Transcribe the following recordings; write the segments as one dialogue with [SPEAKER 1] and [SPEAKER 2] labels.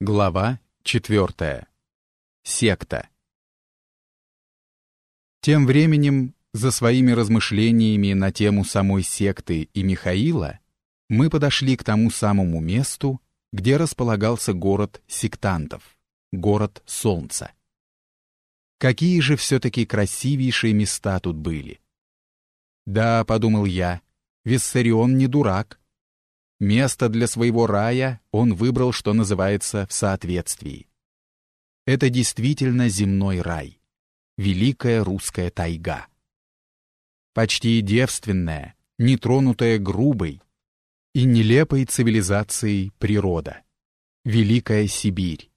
[SPEAKER 1] Глава 4. Секта. Тем временем, за своими размышлениями на тему самой секты и Михаила, мы подошли к тому самому месту, где располагался город сектантов, город Солнца. Какие же все-таки красивейшие места тут были. Да, подумал я, Виссарион не дурак, Место для своего рая он выбрал, что называется, в соответствии. Это действительно земной рай. Великая русская тайга. Почти девственная, нетронутая грубой и нелепой цивилизацией природа. Великая Сибирь.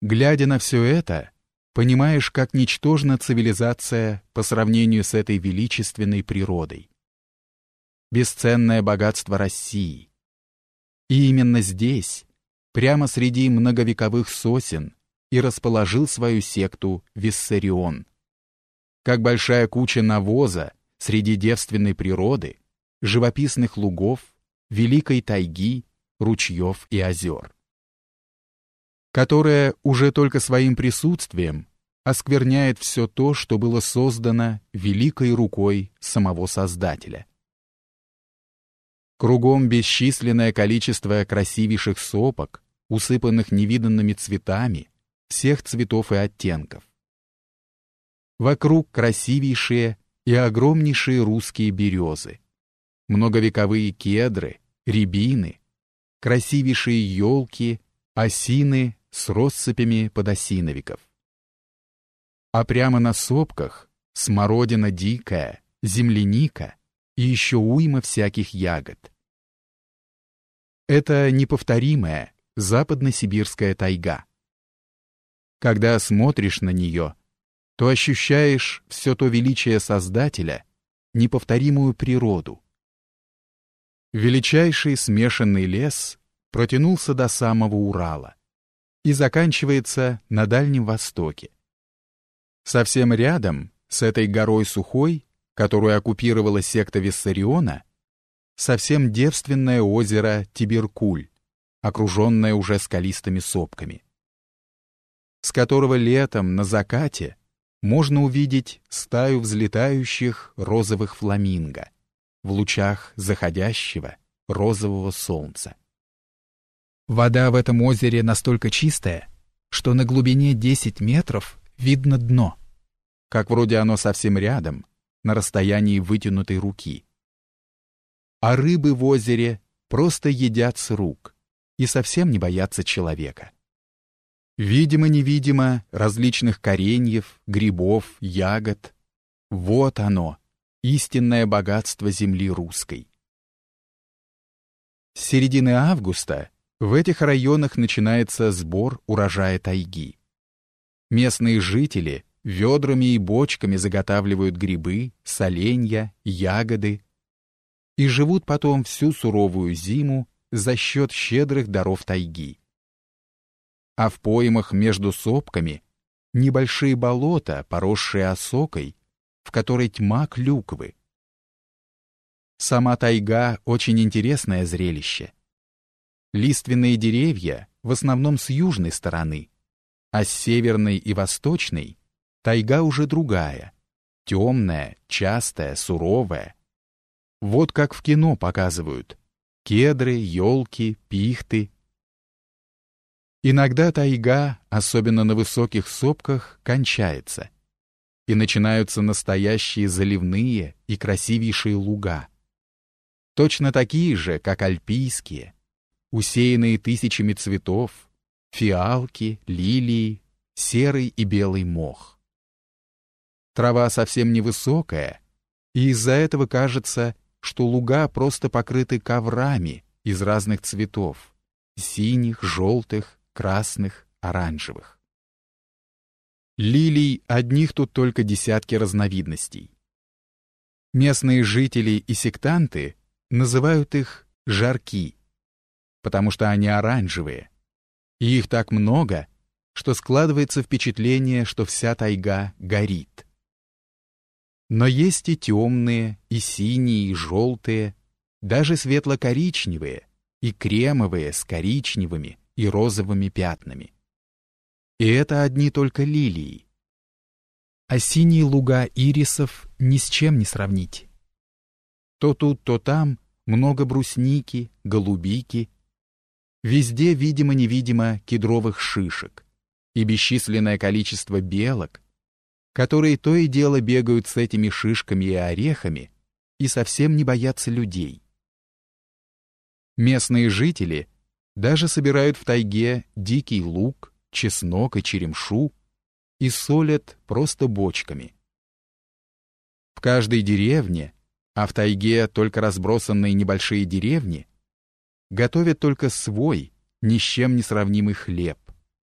[SPEAKER 1] Глядя на все это, понимаешь, как ничтожна цивилизация по сравнению с этой величественной природой бесценное богатство России. И именно здесь, прямо среди многовековых сосен, и расположил свою секту Виссарион. Как большая куча навоза среди девственной природы, живописных лугов, великой тайги, ручьев и озер. Которая уже только своим присутствием оскверняет все то, что было создано великой рукой самого Создателя. Кругом бесчисленное количество красивейших сопок, усыпанных невиданными цветами, всех цветов и оттенков. Вокруг красивейшие и огромнейшие русские березы, многовековые кедры, рябины, красивейшие елки, осины с россыпями подосиновиков. А прямо на сопках смородина дикая, земляника — и еще уйма всяких ягод. Это неповторимая западно-сибирская тайга. Когда смотришь на нее, то ощущаешь все то величие Создателя, неповторимую природу. Величайший смешанный лес протянулся до самого Урала и заканчивается на Дальнем Востоке. Совсем рядом, с этой горой Сухой, которую оккупировала секта Виссариона, совсем девственное озеро Тиберкуль, окруженное уже скалистыми сопками, с которого летом на закате можно увидеть стаю взлетающих розовых фламинго в лучах заходящего розового солнца. Вода в этом озере настолько чистая, что на глубине 10 метров видно дно, как вроде оно совсем рядом, на расстоянии вытянутой руки. А рыбы в озере просто едят с рук и совсем не боятся человека. Видимо-невидимо различных кореньев, грибов, ягод. Вот оно, истинное богатство земли русской. С середины августа в этих районах начинается сбор урожая тайги. Местные жители ведрами и бочками заготавливают грибы, соленья, ягоды и живут потом всю суровую зиму за счет щедрых даров тайги. А в поймах между сопками небольшие болота, поросшие осокой, в которой тьма клюквы. Сама тайга — очень интересное зрелище. Лиственные деревья в основном с южной стороны, а с северной и восточной Тайга уже другая, темная, частая, суровая. Вот как в кино показывают. Кедры, елки, пихты. Иногда тайга, особенно на высоких сопках, кончается. И начинаются настоящие заливные и красивейшие луга. Точно такие же, как альпийские, усеянные тысячами цветов, фиалки, лилии, серый и белый мох. Трава совсем невысокая, и из-за этого кажется, что луга просто покрыты коврами из разных цветов — синих, желтых, красных, оранжевых. Лилий одних тут только десятки разновидностей. Местные жители и сектанты называют их «жарки», потому что они оранжевые, и их так много, что складывается впечатление, что вся тайга горит. Но есть и темные, и синие, и желтые, даже светло-коричневые, и кремовые с коричневыми, и розовыми пятнами. И это одни только лилии. А синие луга ирисов ни с чем не сравнить. То тут, то там много брусники, голубики. Везде, видимо-невидимо, кедровых шишек и бесчисленное количество белок, которые то и дело бегают с этими шишками и орехами и совсем не боятся людей. Местные жители даже собирают в тайге дикий лук, чеснок и черемшу и солят просто бочками. В каждой деревне, а в тайге только разбросанные небольшие деревни, готовят только свой, ни с чем не сравнимый хлеб,